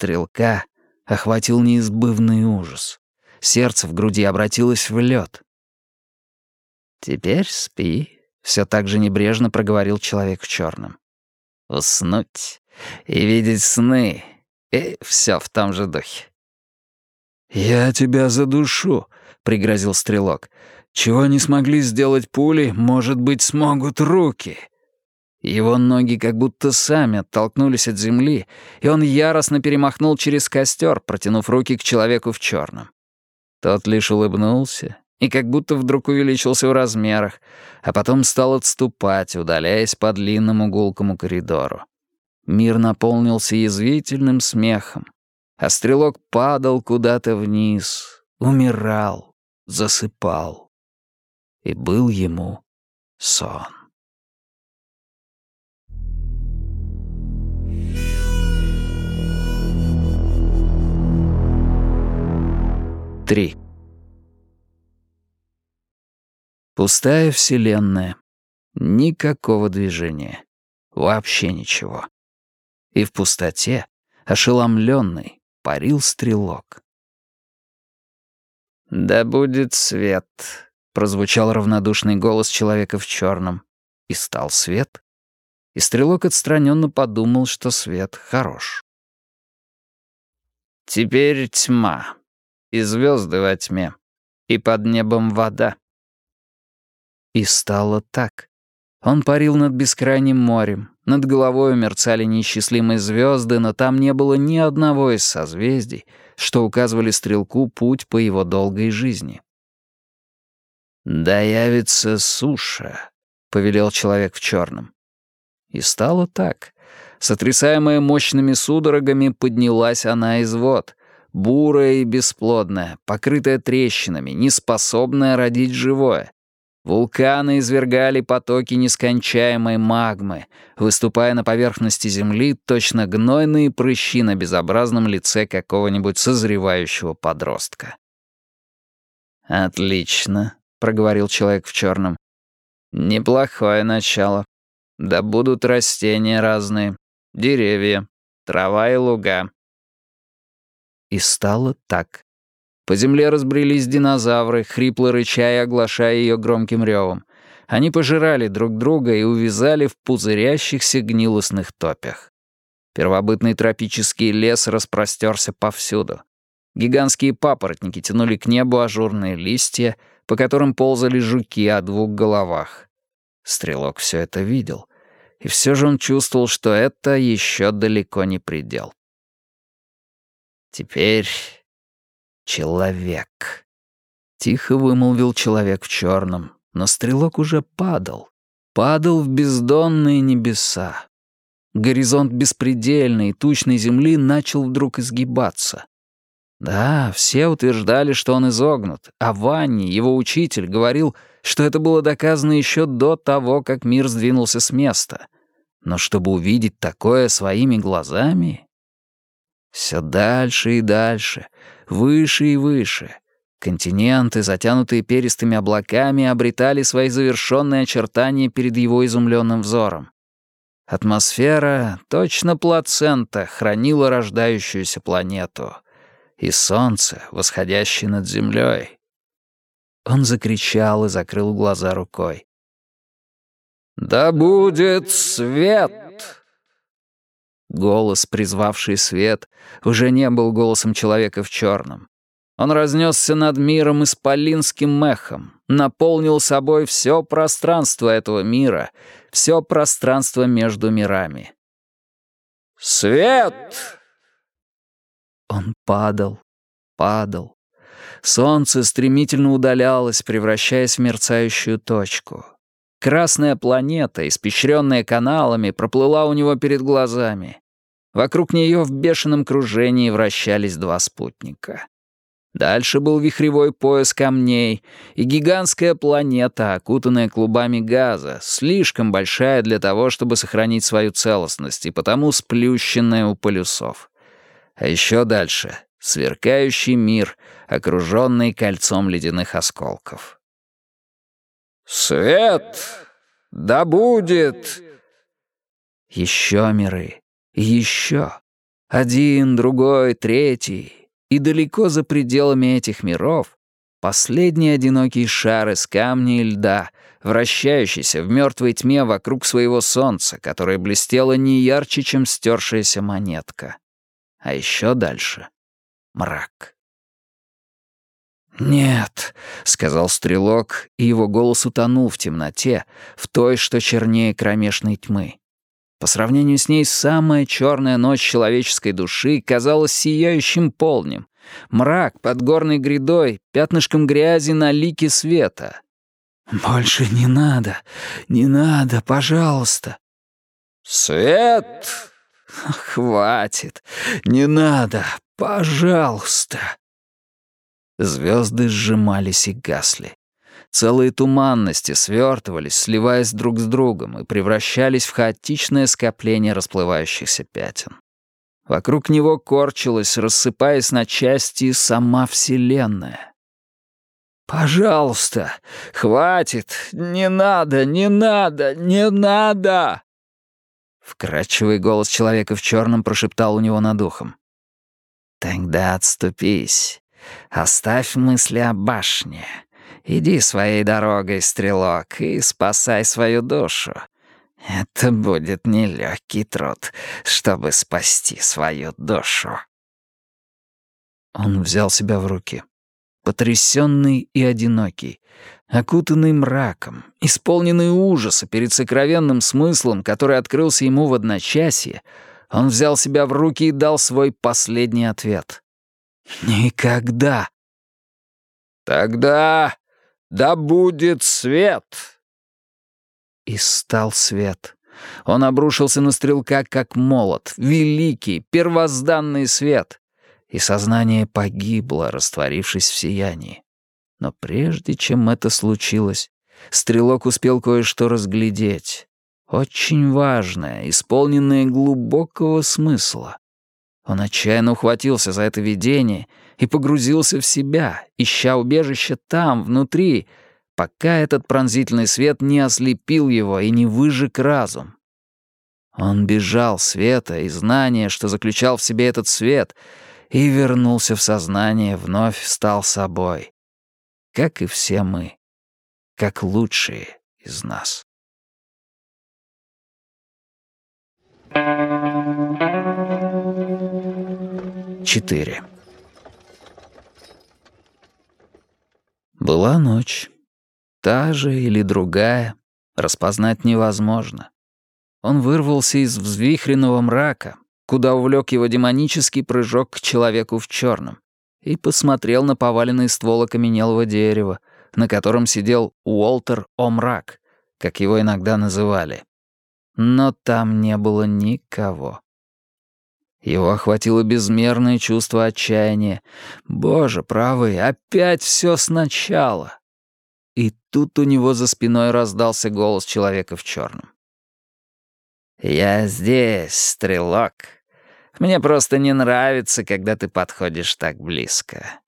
Стрелка охватил неизбывный ужас. Сердце в груди обратилось в лед. «Теперь спи», — все так же небрежно проговорил человек в черном. «Уснуть и видеть сны, и все в том же духе». «Я тебя задушу», — пригрозил стрелок. «Чего не смогли сделать пули, может быть, смогут руки». Его ноги как будто сами оттолкнулись от земли, и он яростно перемахнул через костер, протянув руки к человеку в черном. Тот лишь улыбнулся и как будто вдруг увеличился в размерах, а потом стал отступать, удаляясь по длинному гулкому коридору. Мир наполнился язвительным смехом, а стрелок падал куда-то вниз, умирал, засыпал. И был ему сон. Три. Пустая вселенная. Никакого движения. Вообще ничего. И в пустоте, ошеломленный, парил стрелок. «Да будет свет», — прозвучал равнодушный голос человека в черном. И стал свет. И стрелок отстраненно подумал, что свет хорош. «Теперь тьма, и звезды во тьме, и под небом вода», и стало так. Он парил над бескрайним морем, над головой мерцали неисчислимые звезды, но там не было ни одного из созвездий, что указывали стрелку путь по его долгой жизни. «Да явится суша», — повелел человек в черном. И стало так. Сотрясаемая мощными судорогами, поднялась она из вод, бурая и бесплодная, покрытая трещинами, неспособная родить живое. Вулканы извергали потоки нескончаемой магмы, выступая на поверхности Земли точно гнойные прыщи на безобразном лице какого-нибудь созревающего подростка. «Отлично», — проговорил человек в черном. «Неплохое начало. Да будут растения разные, деревья, трава и луга». И стало так. По земле разбрелись динозавры, хрипло рыча оглашая ее громким ревом. Они пожирали друг друга и увязали в пузырящихся гнилостных топях. Первобытный тропический лес распростерся повсюду. Гигантские папоротники тянули к небу ажурные листья, по которым ползали жуки о двух головах. Стрелок все это видел. И все же он чувствовал, что это еще далеко не предел. Теперь «Человек». Тихо вымолвил человек в черном, но стрелок уже падал. Падал в бездонные небеса. Горизонт беспредельной, тучной земли начал вдруг изгибаться. Да, все утверждали, что он изогнут, а Ванни, его учитель, говорил, что это было доказано еще до того, как мир сдвинулся с места. Но чтобы увидеть такое своими глазами... Все дальше и дальше, выше и выше. Континенты, затянутые перистыми облаками, обретали свои завершенные очертания перед его изумленным взором. Атмосфера, точно плацента, хранила рождающуюся планету. И солнце, восходящее над землей. Он закричал и закрыл глаза рукой. «Да будет свет!» Голос, призвавший свет, уже не был голосом человека в черном. Он разнесся над миром исполинским мехом, наполнил собой все пространство этого мира, все пространство между мирами. «Свет!» Он падал, падал. Солнце стремительно удалялось, превращаясь в мерцающую точку. Красная планета, испещренная каналами, проплыла у него перед глазами. Вокруг нее в бешеном кружении вращались два спутника. Дальше был вихревой пояс камней и гигантская планета, окутанная клубами газа, слишком большая для того, чтобы сохранить свою целостность, и потому сплющенная у полюсов. А еще дальше — сверкающий мир, окруженный кольцом ледяных осколков. «Свет! Да будет!» Еще миры. Еще. Один, другой, третий. И далеко за пределами этих миров последний одинокий шар из камня и льда, вращающийся в мертвой тьме вокруг своего солнца, которое блестело не ярче, чем стершаяся монетка. А еще дальше — мрак. «Нет», — сказал стрелок, и его голос утонул в темноте, в той, что чернее кромешной тьмы. По сравнению с ней самая черная ночь человеческой души казалась сияющим полнем. Мрак под горной грядой, пятнышком грязи на лике света. «Больше не надо, не надо, пожалуйста». «Свет!» «Хватит, не надо, пожалуйста». Звезды сжимались и гасли. Целые туманности свертывались, сливаясь друг с другом и превращались в хаотичное скопление расплывающихся пятен. Вокруг него корчилась, рассыпаясь на части, сама Вселенная. «Пожалуйста, хватит! Не надо, не надо, не надо!» Вкрадчивый голос человека в черном прошептал у него над ухом. «Тогда отступись. Оставь мысли о башне. Иди своей дорогой, стрелок, и спасай свою душу. Это будет нелегкий труд, чтобы спасти свою душу. Он взял себя в руки. Потрясенный и одинокий, окутанный мраком, исполненный ужаса перед сокровенным смыслом, который открылся ему в одночасье, он взял себя в руки и дал свой последний ответ. Никогда. Тогда да будет свет. И стал свет. Он обрушился на стрелка, как молот, великий, первозданный свет. И сознание погибло, растворившись в сиянии. Но прежде чем это случилось, стрелок успел кое-что разглядеть. Очень важное, исполненное глубокого смысла. Он отчаянно ухватился за это видение и погрузился в себя, ища убежище там, внутри, пока этот пронзительный свет не ослепил его и не выжег разум. Он бежал света и знания, что заключал в себе этот свет, и вернулся в сознание, вновь стал собой. Как и все мы, как лучшие из нас. Четыре. Была ночь. Та же или другая, распознать невозможно. Он вырвался из взвихренного мрака, куда увлек его демонический прыжок к человеку в черном, и посмотрел на поваленный ствол окаменелого дерева, на котором сидел Уолтер Омрак, как его иногда называли. Но там не было никого. Его охватило безмерное чувство отчаяния. «Боже, правый, опять все сначала!» И тут у него за спиной раздался голос человека в черном. «Я здесь, стрелок. Мне просто не нравится, когда ты подходишь так близко.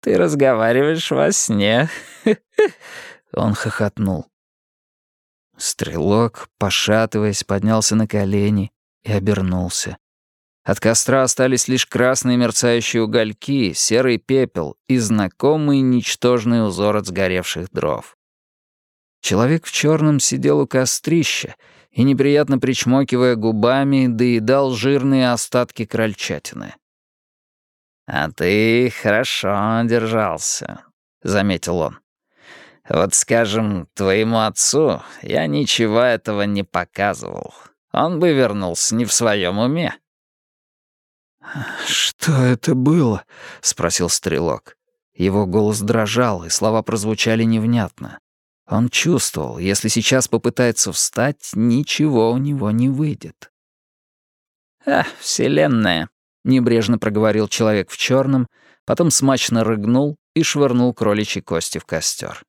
Ты разговариваешь во сне». Он хохотнул. Стрелок, пошатываясь, поднялся на колени и обернулся. От костра остались лишь красные мерцающие угольки, серый пепел и знакомый ничтожный узор от сгоревших дров. Человек в черном сидел у кострища и, неприятно причмокивая губами, доедал жирные остатки крольчатины. «А ты хорошо держался», — заметил он. «Вот, скажем, твоему отцу я ничего этого не показывал. Он бы вернулся не в своем уме». «Что это было?» — спросил стрелок. Его голос дрожал, и слова прозвучали невнятно. Он чувствовал, если сейчас попытается встать, ничего у него не выйдет. «А, вселенная», — небрежно проговорил человек в черном, потом смачно рыгнул и швырнул кроличьи кости в костер.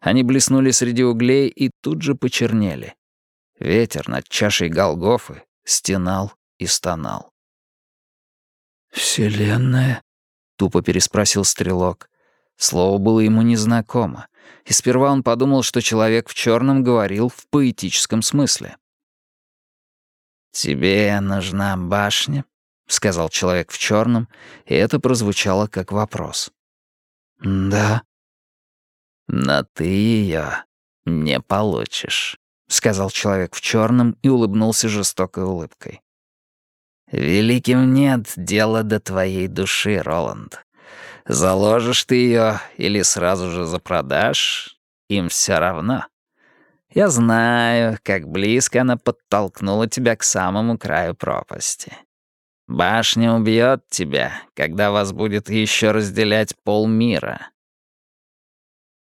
Они блеснули среди углей и тут же почернели. Ветер над чашей Голгофы стенал и стонал. «Вселенная?» — тупо переспросил Стрелок. Слово было ему незнакомо, и сперва он подумал, что человек в черном говорил в поэтическом смысле. «Тебе нужна башня?» — сказал человек в черном, и это прозвучало как вопрос. «Да». «Но ты ее не получишь», — сказал человек в черном и улыбнулся жестокой улыбкой. «Великим нет дела до твоей души, Роланд. Заложишь ты ее или сразу же запродашь, им все равно. Я знаю, как близко она подтолкнула тебя к самому краю пропасти. Башня убьет тебя, когда вас будет еще разделять полмира».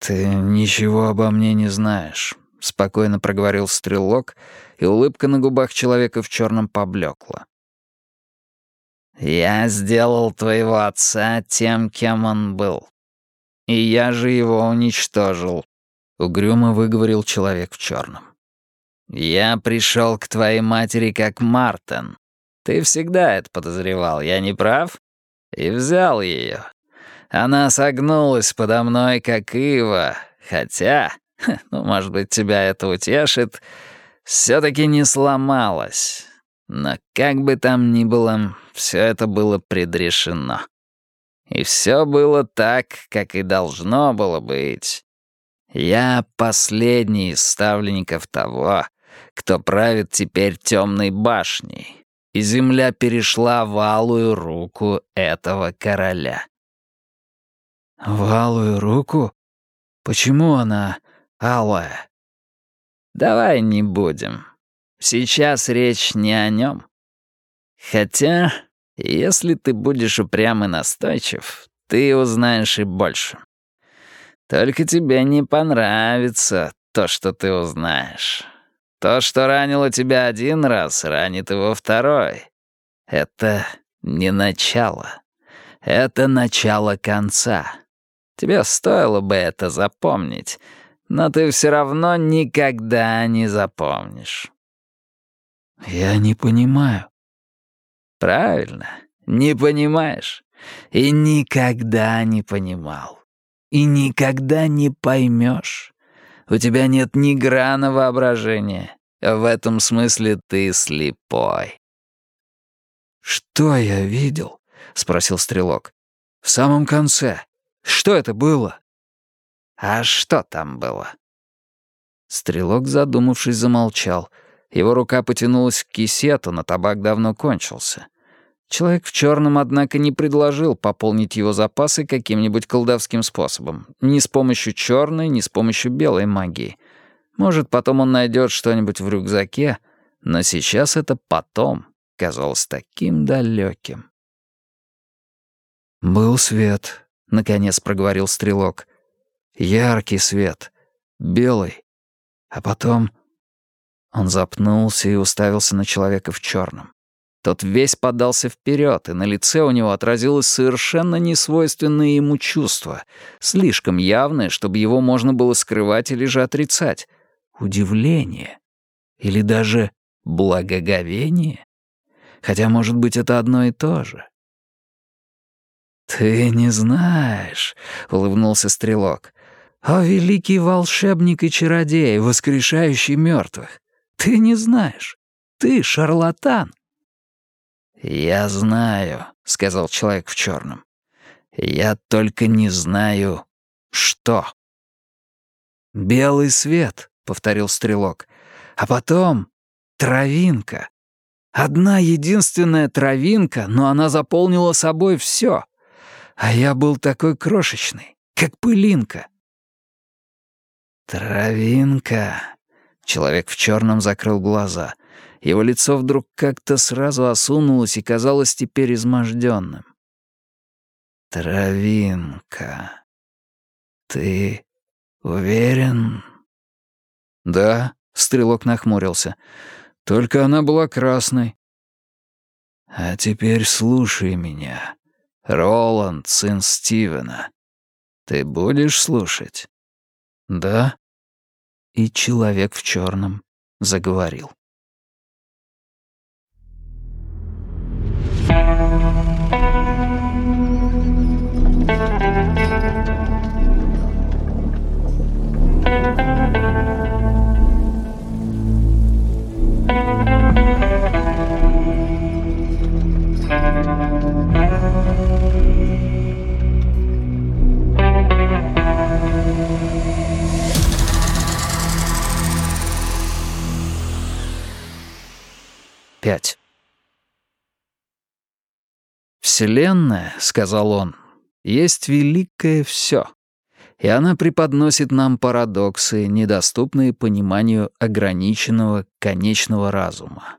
«Ты ничего обо мне не знаешь», — спокойно проговорил стрелок, и улыбка на губах человека в черном поблекла. «Я сделал твоего отца тем, кем он был. И я же его уничтожил», — угрюмо выговорил человек в черном. «Я пришел к твоей матери как Мартин. Ты всегда это подозревал, я не прав? И взял ее. Она согнулась подо мной, как ива, хотя, ну, может быть, тебя это утешит, все таки не сломалась». Но как бы там ни было, все это было предрешено. И все было так, как и должно было быть. Я последний из ставленников того, кто правит теперь темной башней, и земля перешла в алую руку этого короля. В алую руку? Почему она алая? Давай не будем. Сейчас речь не о нем. Хотя, если ты будешь упрям и настойчив, ты узнаешь и больше. Только тебе не понравится то, что ты узнаешь. То, что ранило тебя один раз, ранит его второй. Это не начало. Это начало конца. Тебе стоило бы это запомнить, но ты все равно никогда не запомнишь. «Я не понимаю». «Правильно, не понимаешь. И никогда не понимал. И никогда не поймешь. У тебя нет ни грана воображения. В этом смысле ты слепой». «Что я видел?» — спросил Стрелок. «В самом конце. Что это было?» «А что там было?» Стрелок, задумавшись, замолчал — его рука потянулась к кисету, но табак давно кончился. Человек в черном, однако, не предложил пополнить его запасы каким-нибудь колдовским способом. Ни с помощью черной, ни с помощью белой магии. Может, потом он найдет что-нибудь в рюкзаке, но сейчас это «потом» казалось таким далеким. «Был свет», — наконец проговорил стрелок. «Яркий свет, белый. А потом он запнулся и уставился на человека в черном. Тот весь подался вперед, и на лице у него отразилось совершенно несвойственное ему чувство, слишком явное, чтобы его можно было скрывать или же отрицать. Удивление. Или даже благоговение. Хотя, может быть, это одно и то же. «Ты не знаешь», — улыбнулся Стрелок. «О, великий волшебник и чародей, воскрешающий мертвых! Ты не знаешь. Ты шарлатан». «Я знаю», — сказал человек в черном. «Я только не знаю, что». «Белый свет», — повторил стрелок. «А потом травинка. Одна единственная травинка, но она заполнила собой все. А я был такой крошечный, как пылинка». «Травинка», Человек в черном закрыл глаза. Его лицо вдруг как-то сразу осунулось и казалось теперь изможденным. «Травинка, ты уверен?» «Да», — стрелок нахмурился. «Только она была красной». «А теперь слушай меня, Роланд, сын Стивена. Ты будешь слушать?» «Да», и человек в черном заговорил. 5. «Вселенная, — сказал он, — есть великое все, и она преподносит нам парадоксы, недоступные пониманию ограниченного конечного разума.